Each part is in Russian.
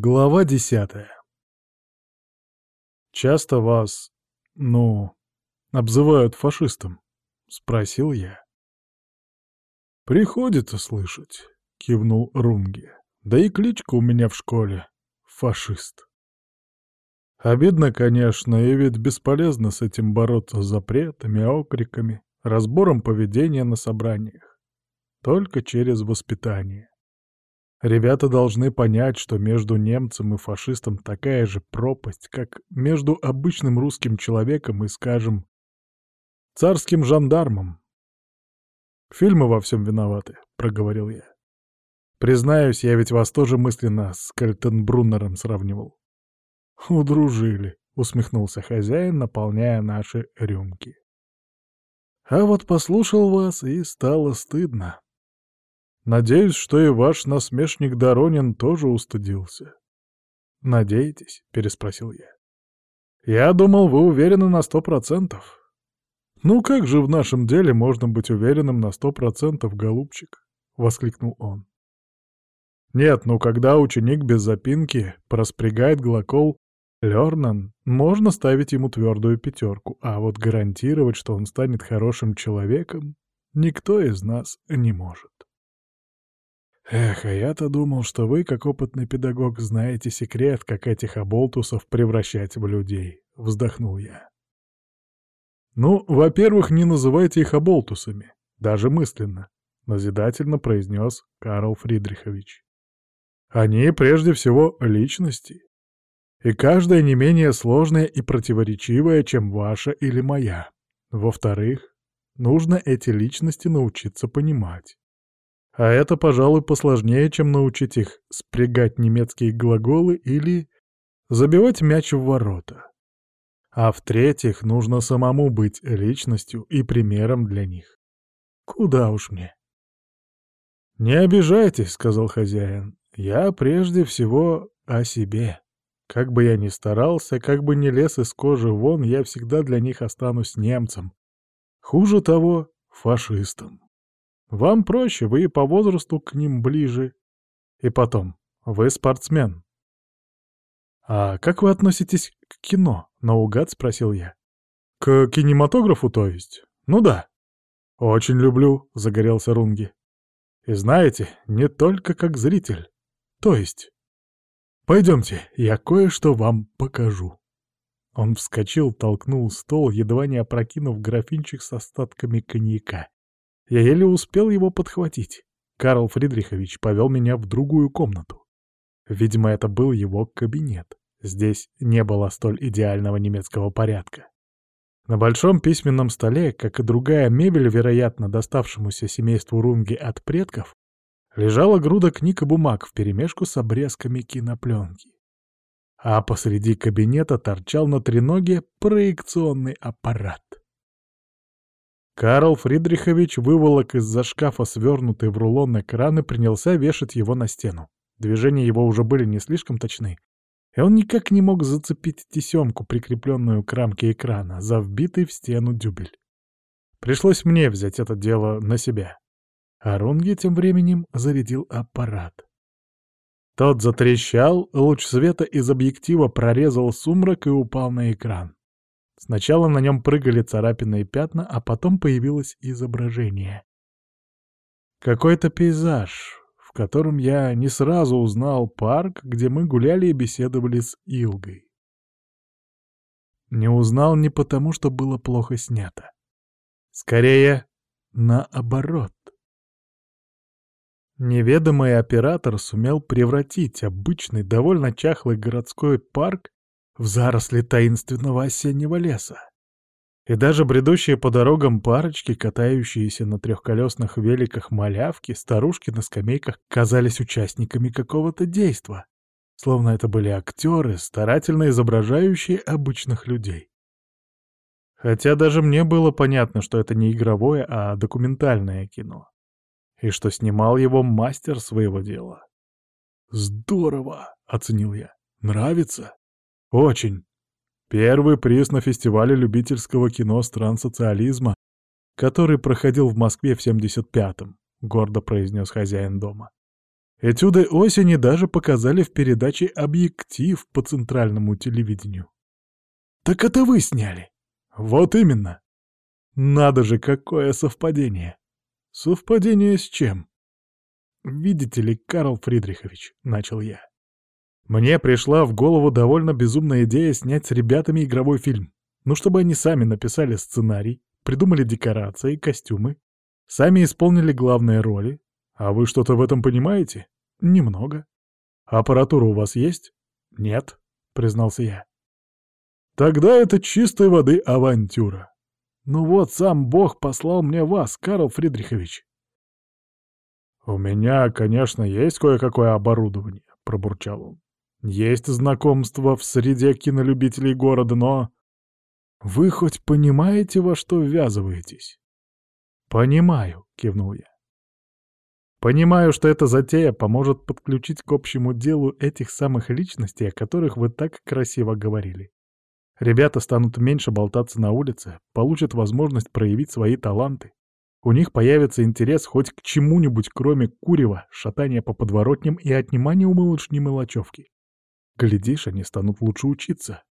Глава десятая. «Часто вас, ну, обзывают фашистом?» — спросил я. «Приходится слышать», — кивнул Рунги. «Да и кличка у меня в школе — фашист». Обидно, конечно, и ведь бесполезно с этим бороться запретами, окриками, разбором поведения на собраниях. Только через воспитание. Ребята должны понять, что между немцем и фашистом такая же пропасть, как между обычным русским человеком и, скажем, царским жандармом. «Фильмы во всем виноваты», — проговорил я. «Признаюсь, я ведь вас тоже мысленно с Кальтенбруннером сравнивал». «Удружили», — усмехнулся хозяин, наполняя наши рюмки. «А вот послушал вас, и стало стыдно». Надеюсь, что и ваш насмешник Доронин тоже устыдился. «Надеетесь?» — переспросил я. «Я думал, вы уверены на сто процентов». «Ну как же в нашем деле можно быть уверенным на сто процентов, голубчик?» — воскликнул он. «Нет, ну когда ученик без запинки проспрягает глагол «лернан», можно ставить ему твердую пятерку, а вот гарантировать, что он станет хорошим человеком, никто из нас не может. Эх, а я-то думал, что вы, как опытный педагог, знаете секрет, как этих оболтусов превращать в людей. Вздохнул я. Ну, во-первых, не называйте их оболтусами, даже мысленно, назидательно произнес Карл Фридрихович. Они, прежде всего, личности. И каждая не менее сложная и противоречивая, чем ваша или моя. Во-вторых, нужно эти личности научиться понимать. А это, пожалуй, посложнее, чем научить их спрягать немецкие глаголы или забивать мяч в ворота. А в-третьих, нужно самому быть личностью и примером для них. Куда уж мне. «Не обижайтесь», — сказал хозяин. «Я прежде всего о себе. Как бы я ни старался, как бы ни лез из кожи вон, я всегда для них останусь немцем. Хуже того, фашистом». Вам проще, вы по возрасту к ним ближе. И потом, вы спортсмен. «А как вы относитесь к кино?» — наугад спросил я. «К кинематографу, то есть? Ну да». «Очень люблю», — загорелся Рунги. «И знаете, не только как зритель. То есть...» «Пойдемте, я кое-что вам покажу». Он вскочил, толкнул стол, едва не опрокинув графинчик с остатками коньяка. Я еле успел его подхватить. Карл Фридрихович повел меня в другую комнату. Видимо, это был его кабинет. Здесь не было столь идеального немецкого порядка. На большом письменном столе, как и другая мебель, вероятно, доставшемуся семейству Рунги от предков, лежала груда книг и бумаг вперемешку с обрезками кинопленки. А посреди кабинета торчал на треноге проекционный аппарат. Карл Фридрихович выволок из-за шкафа свернутый в рулон экран и принялся вешать его на стену. Движения его уже были не слишком точны, и он никак не мог зацепить тесемку, прикрепленную к рамке экрана, за вбитый в стену дюбель. Пришлось мне взять это дело на себя. А Рунги тем временем зарядил аппарат. Тот затрещал, луч света из объектива прорезал сумрак и упал на экран. Сначала на нем прыгали царапины и пятна, а потом появилось изображение. Какой-то пейзаж, в котором я не сразу узнал парк, где мы гуляли и беседовали с Илгой. Не узнал не потому, что было плохо снято. Скорее, наоборот. Неведомый оператор сумел превратить обычный, довольно чахлый городской парк в заросли таинственного осеннего леса. И даже бредущие по дорогам парочки, катающиеся на трехколесных великах малявки, старушки на скамейках казались участниками какого-то действа, словно это были актеры, старательно изображающие обычных людей. Хотя даже мне было понятно, что это не игровое, а документальное кино. И что снимал его мастер своего дела. «Здорово!» — оценил я. «Нравится?» Очень. Первый приз на фестивале любительского кино стран социализма, который проходил в Москве в 75-м, гордо произнес хозяин дома. Этюды осени даже показали в передаче «Объектив» по центральному телевидению. Так это вы сняли? Вот именно. Надо же, какое совпадение. Совпадение с чем? Видите ли, Карл Фридрихович, — начал я. Мне пришла в голову довольно безумная идея снять с ребятами игровой фильм. Ну, чтобы они сами написали сценарий, придумали декорации, костюмы, сами исполнили главные роли. А вы что-то в этом понимаете? Немного. Аппаратура у вас есть? Нет, признался я. Тогда это чистой воды авантюра. Ну вот, сам Бог послал мне вас, Карл Фридрихович. «У меня, конечно, есть кое-какое оборудование», — пробурчал он. «Есть знакомство в среде кинолюбителей города, но...» «Вы хоть понимаете, во что ввязываетесь?» «Понимаю», — кивнул я. «Понимаю, что эта затея поможет подключить к общему делу этих самых личностей, о которых вы так красиво говорили. Ребята станут меньше болтаться на улице, получат возможность проявить свои таланты. У них появится интерес хоть к чему-нибудь, кроме курева, шатания по подворотням и отнимания у малышни мелочевки. Глядишь, они станут лучше учиться.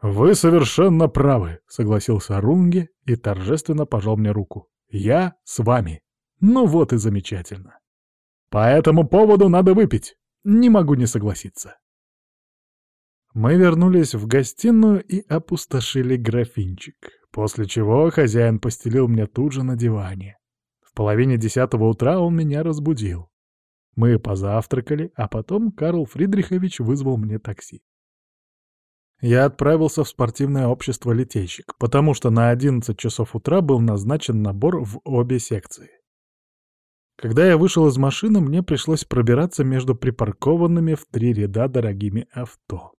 «Вы совершенно правы», — согласился Рунге и торжественно пожал мне руку. «Я с вами. Ну вот и замечательно. По этому поводу надо выпить. Не могу не согласиться». Мы вернулись в гостиную и опустошили графинчик, после чего хозяин постелил мне тут же на диване. В половине десятого утра он меня разбудил. Мы позавтракали, а потом Карл Фридрихович вызвал мне такси. Я отправился в спортивное общество «Литейщик», потому что на 11 часов утра был назначен набор в обе секции. Когда я вышел из машины, мне пришлось пробираться между припаркованными в три ряда дорогими авто.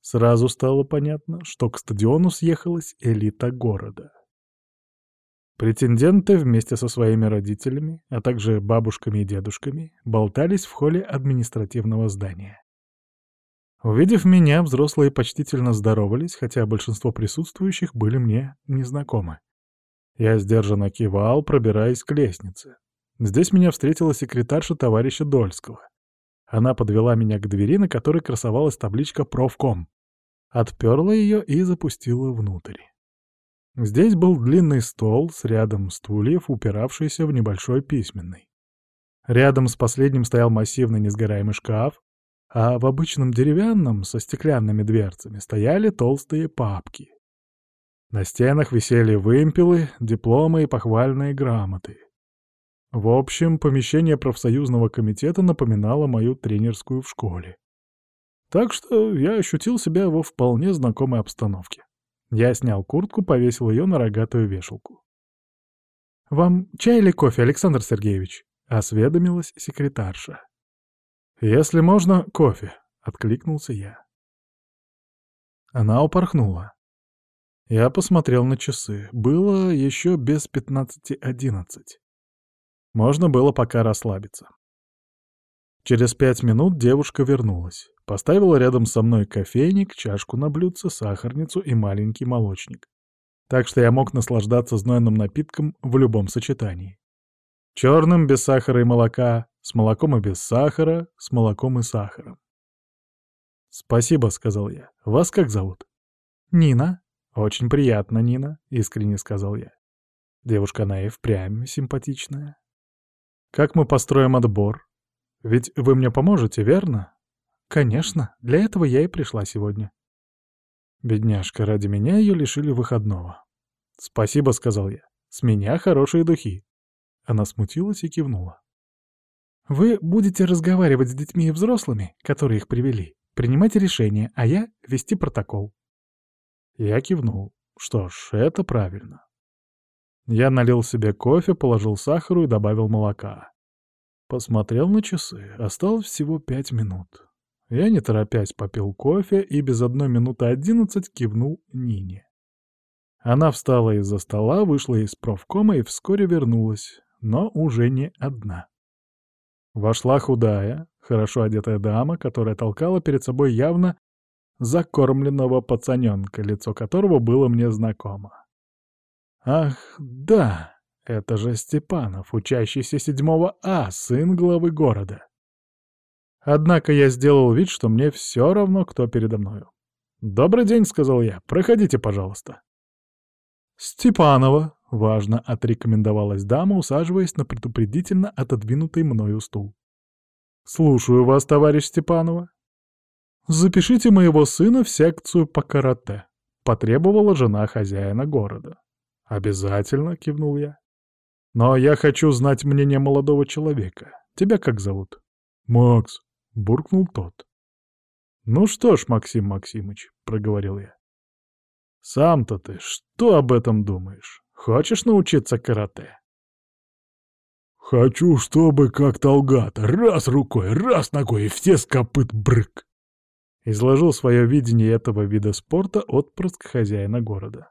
Сразу стало понятно, что к стадиону съехалась элита города. Претенденты вместе со своими родителями, а также бабушками и дедушками, болтались в холле административного здания. Увидев меня, взрослые почтительно здоровались, хотя большинство присутствующих были мне незнакомы. Я сдержанно кивал, пробираясь к лестнице. Здесь меня встретила секретарша товарища Дольского. Она подвела меня к двери, на которой красовалась табличка «Профком» отперла ее и запустила внутрь. Здесь был длинный стол с рядом стульев, упиравшийся в небольшой письменный. Рядом с последним стоял массивный несгораемый шкаф, а в обычном деревянном со стеклянными дверцами стояли толстые папки. На стенах висели вымпелы, дипломы и похвальные грамоты. В общем, помещение профсоюзного комитета напоминало мою тренерскую в школе. Так что я ощутил себя во вполне знакомой обстановке. Я снял куртку, повесил ее на рогатую вешалку. «Вам чай или кофе, Александр Сергеевич?» — осведомилась секретарша. «Если можно, кофе», — откликнулся я. Она упорхнула. Я посмотрел на часы. Было еще без пятнадцати одиннадцать. Можно было пока расслабиться. Через пять минут девушка вернулась. Поставила рядом со мной кофейник, чашку на блюдце, сахарницу и маленький молочник. Так что я мог наслаждаться знойным напитком в любом сочетании. Черным без сахара и молока, с молоком и без сахара, с молоком и сахаром. «Спасибо», — сказал я. «Вас как зовут?» «Нина». «Очень приятно, Нина», — искренне сказал я. Девушка она и впрямь симпатичная. «Как мы построим отбор? Ведь вы мне поможете, верно?» «Конечно, для этого я и пришла сегодня». Бедняжка, ради меня ее лишили выходного. «Спасибо», — сказал я. «С меня хорошие духи». Она смутилась и кивнула. «Вы будете разговаривать с детьми и взрослыми, которые их привели, принимать решения, а я — вести протокол». Я кивнул. Что ж, это правильно. Я налил себе кофе, положил сахару и добавил молока. Посмотрел на часы. Осталось всего пять минут. Я, не торопясь, попил кофе и без одной минуты одиннадцать кивнул Нине. Она встала из-за стола, вышла из профкома и вскоре вернулась, но уже не одна. Вошла худая, хорошо одетая дама, которая толкала перед собой явно закормленного пацаненка, лицо которого было мне знакомо. Ах, да, Это же Степанов, учащийся седьмого А, сын главы города. Однако я сделал вид, что мне все равно, кто передо мною. «Добрый день», — сказал я, — «проходите, пожалуйста». «Степанова», — важно отрекомендовалась дама, усаживаясь на предупредительно отодвинутый мною стул. «Слушаю вас, товарищ Степанова». «Запишите моего сына в секцию по карате», — потребовала жена хозяина города. «Обязательно», — кивнул я. «Но я хочу знать мнение молодого человека. Тебя как зовут?» «Макс», — буркнул тот. «Ну что ж, Максим Максимыч», — проговорил я. «Сам-то ты что об этом думаешь? Хочешь научиться карате?» «Хочу, чтобы как Талгата, раз рукой, раз ногой и все с копыт брык!» Изложил свое видение этого вида спорта отпрыск хозяина города.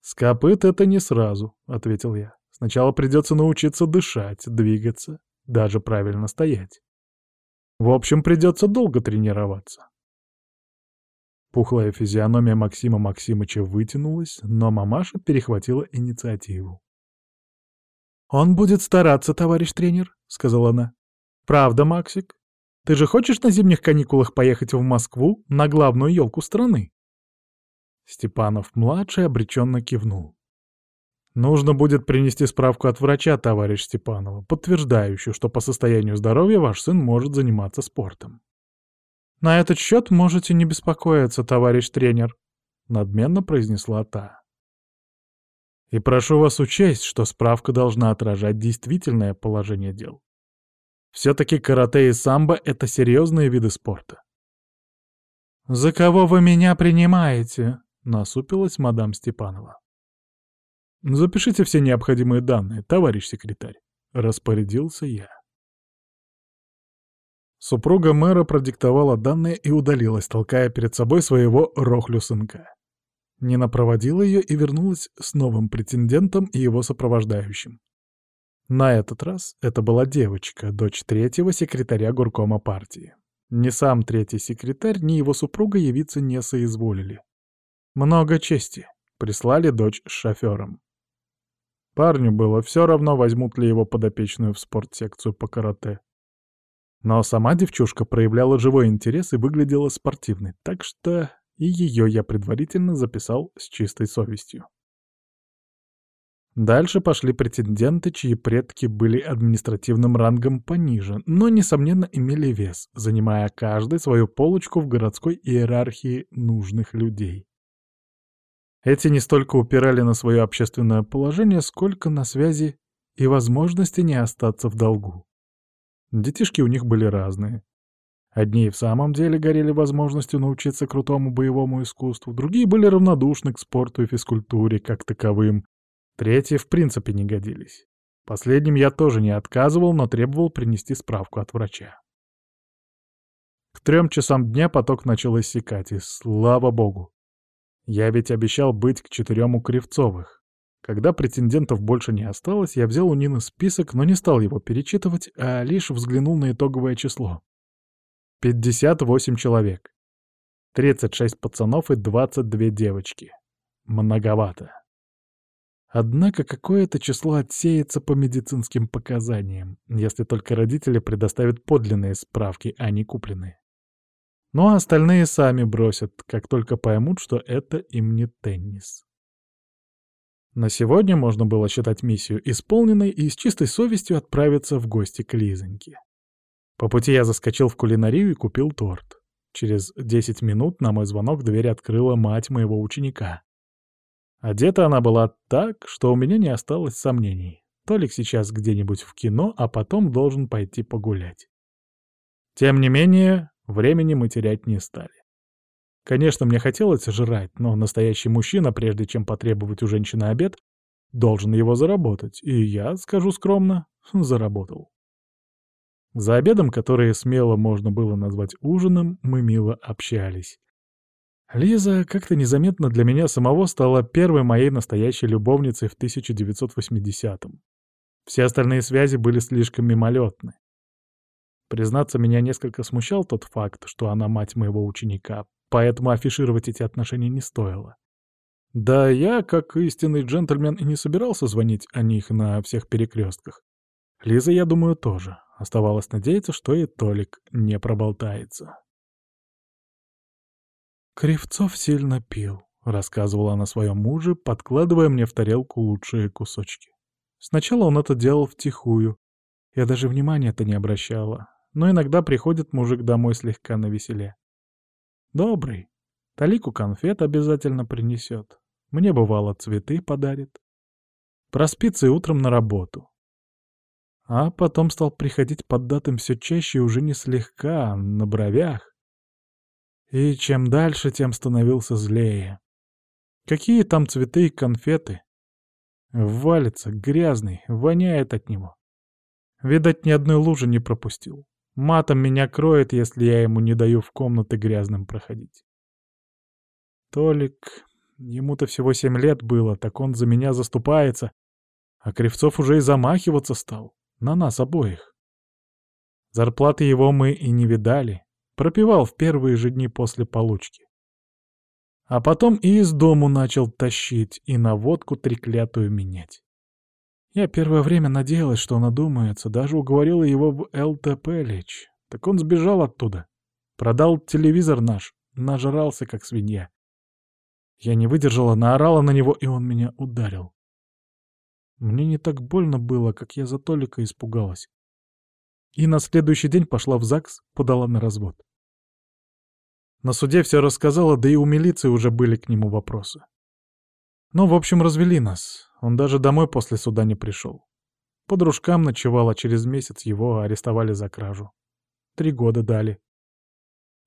«С копыт это не сразу», — ответил я. «Сначала придется научиться дышать, двигаться, даже правильно стоять. В общем, придется долго тренироваться». Пухлая физиономия Максима Максимыча вытянулась, но мамаша перехватила инициативу. «Он будет стараться, товарищ тренер», — сказала она. «Правда, Максик? Ты же хочешь на зимних каникулах поехать в Москву на главную елку страны?» Степанов-младший обреченно кивнул. «Нужно будет принести справку от врача, товарищ Степанова, подтверждающую, что по состоянию здоровья ваш сын может заниматься спортом». «На этот счет можете не беспокоиться, товарищ тренер», — надменно произнесла та. «И прошу вас учесть, что справка должна отражать действительное положение дел. Все-таки карате и самбо — это серьезные виды спорта». «За кого вы меня принимаете?» насупилась мадам Степанова. «Запишите все необходимые данные, товарищ секретарь», — распорядился я. Супруга мэра продиктовала данные и удалилась, толкая перед собой своего рохлю-сынка. Нина проводила ее и вернулась с новым претендентом и его сопровождающим. На этот раз это была девочка, дочь третьего секретаря горкома партии. Ни сам третий секретарь, ни его супруга явиться не соизволили. Много чести. Прислали дочь с шофером. Парню было все равно, возьмут ли его подопечную в спортсекцию по карате. Но сама девчушка проявляла живой интерес и выглядела спортивной, так что и ее я предварительно записал с чистой совестью. Дальше пошли претенденты, чьи предки были административным рангом пониже, но, несомненно, имели вес, занимая каждый свою полочку в городской иерархии нужных людей. Эти не столько упирали на свое общественное положение, сколько на связи и возможности не остаться в долгу. Детишки у них были разные. Одни в самом деле горели возможностью научиться крутому боевому искусству, другие были равнодушны к спорту и физкультуре как таковым, третьи в принципе не годились. Последним я тоже не отказывал, но требовал принести справку от врача. К трем часам дня поток начал иссякать, и слава богу. Я ведь обещал быть к четырем у Кривцовых. Когда претендентов больше не осталось, я взял у Нины список, но не стал его перечитывать, а лишь взглянул на итоговое число. 58 человек. 36 пацанов и 22 девочки. Многовато. Однако какое-то число отсеется по медицинским показаниям, если только родители предоставят подлинные справки, а не купленные. Ну а остальные сами бросят, как только поймут, что это им не теннис. На сегодня можно было считать миссию исполненной и с чистой совестью отправиться в гости к Лизоньке. По пути я заскочил в кулинарию и купил торт. Через 10 минут на мой звонок дверь открыла мать моего ученика. Одета она была так, что у меня не осталось сомнений. Толик сейчас где-нибудь в кино, а потом должен пойти погулять. Тем не менее, Времени мы терять не стали. Конечно, мне хотелось жрать, но настоящий мужчина, прежде чем потребовать у женщины обед, должен его заработать, и я, скажу скромно, заработал. За обедом, который смело можно было назвать ужином, мы мило общались. Лиза как-то незаметно для меня самого стала первой моей настоящей любовницей в 1980-м. Все остальные связи были слишком мимолетны. Признаться, меня несколько смущал тот факт, что она мать моего ученика, поэтому афишировать эти отношения не стоило. Да я, как истинный джентльмен, и не собирался звонить о них на всех перекрестках. Лиза, я думаю, тоже. Оставалось надеяться, что и Толик не проболтается. Кривцов сильно пил, рассказывала она своем муже, подкладывая мне в тарелку лучшие кусочки. Сначала он это делал втихую. Я даже внимания-то не обращала. Но иногда приходит мужик домой слегка навеселе. Добрый. Талику конфет обязательно принесет. Мне, бывало, цветы подарит. Проспится и утром на работу. А потом стал приходить поддатым все чаще и уже не слегка, а на бровях. И чем дальше, тем становился злее. Какие там цветы и конфеты? Валится, грязный, воняет от него. Видать, ни одной лужи не пропустил. Матом меня кроет, если я ему не даю в комнаты грязным проходить. Толик, ему-то всего семь лет было, так он за меня заступается, а Кривцов уже и замахиваться стал. На нас обоих. Зарплаты его мы и не видали. Пропивал в первые же дни после получки. А потом и из дому начал тащить, и на водку треклятую менять. Я первое время надеялась, что он одумается, даже уговорила его в ЛТП лечь. Так он сбежал оттуда. Продал телевизор наш, нажрался, как свинья. Я не выдержала, наорала на него, и он меня ударил. Мне не так больно было, как я за Толика испугалась. И на следующий день пошла в ЗАГС, подала на развод. На суде все рассказала, да и у милиции уже были к нему вопросы. Ну, в общем, развели нас. Он даже домой после суда не пришел. По дружкам ночевал, а через месяц его арестовали за кражу. Три года дали.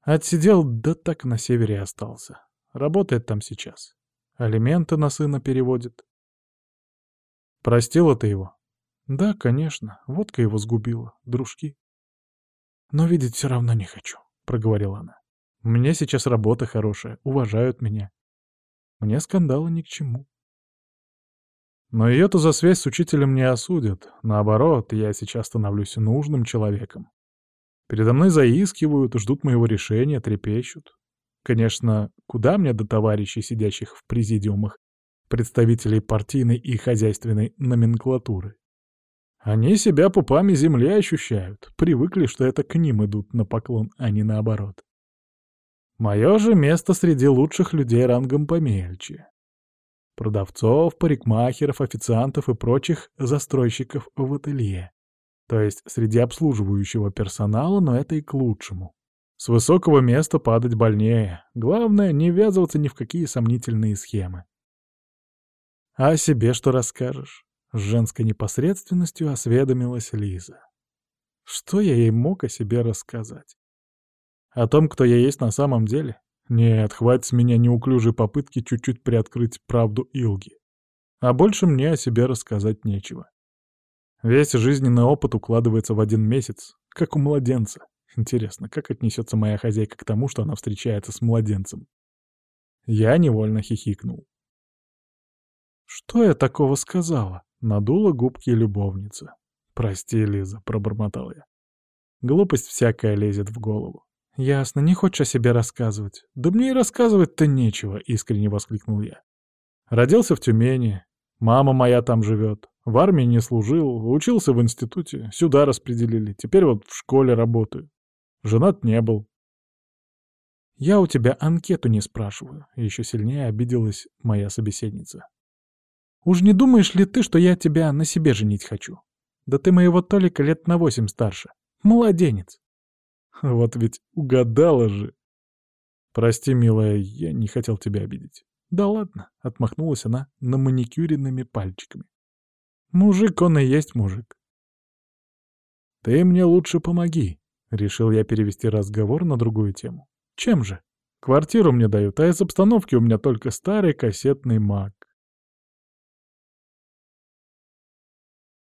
Отсидел, да так на севере остался. Работает там сейчас. Алименты на сына переводит. Простила ты его? Да, конечно. Водка его сгубила. Дружки. Но видеть все равно не хочу, проговорила она. Меня сейчас работа хорошая, уважают меня. Мне скандалы ни к чему. Но ее-то за связь с учителем не осудят. Наоборот, я сейчас становлюсь нужным человеком. Передо мной заискивают, ждут моего решения, трепещут. Конечно, куда мне до товарищей, сидящих в президиумах, представителей партийной и хозяйственной номенклатуры? Они себя пупами земли ощущают, привыкли, что это к ним идут на поклон, а не наоборот. Мое же место среди лучших людей рангом помельче. Продавцов, парикмахеров, официантов и прочих застройщиков в ателье. То есть среди обслуживающего персонала, но это и к лучшему. С высокого места падать больнее. Главное, не ввязываться ни в какие сомнительные схемы. А себе что расскажешь? С женской непосредственностью осведомилась Лиза. Что я ей мог о себе рассказать? О том, кто я есть на самом деле? Нет, хватит с меня неуклюжей попытки чуть-чуть приоткрыть правду Илги. А больше мне о себе рассказать нечего. Весь жизненный опыт укладывается в один месяц, как у младенца. Интересно, как отнесется моя хозяйка к тому, что она встречается с младенцем? Я невольно хихикнул. «Что я такого сказала?» — надула губки любовница. «Прости, Лиза», — пробормотал я. Глупость всякая лезет в голову. «Ясно, не хочешь о себе рассказывать?» «Да мне и рассказывать-то нечего», — искренне воскликнул я. «Родился в Тюмени. Мама моя там живет. В армии не служил, учился в институте. Сюда распределили. Теперь вот в школе работаю. Женат не был. «Я у тебя анкету не спрашиваю», — еще сильнее обиделась моя собеседница. «Уж не думаешь ли ты, что я тебя на себе женить хочу? Да ты моего Толика лет на восемь старше. Младенец!» Вот ведь угадала же. «Прости, милая, я не хотел тебя обидеть». «Да ладно», — отмахнулась она на маникюренными пальчиками. «Мужик он и есть мужик». «Ты мне лучше помоги», Решил я перевести разговор на другую тему. Чем же? Квартиру мне дают, а из обстановки у меня только старый кассетный маг.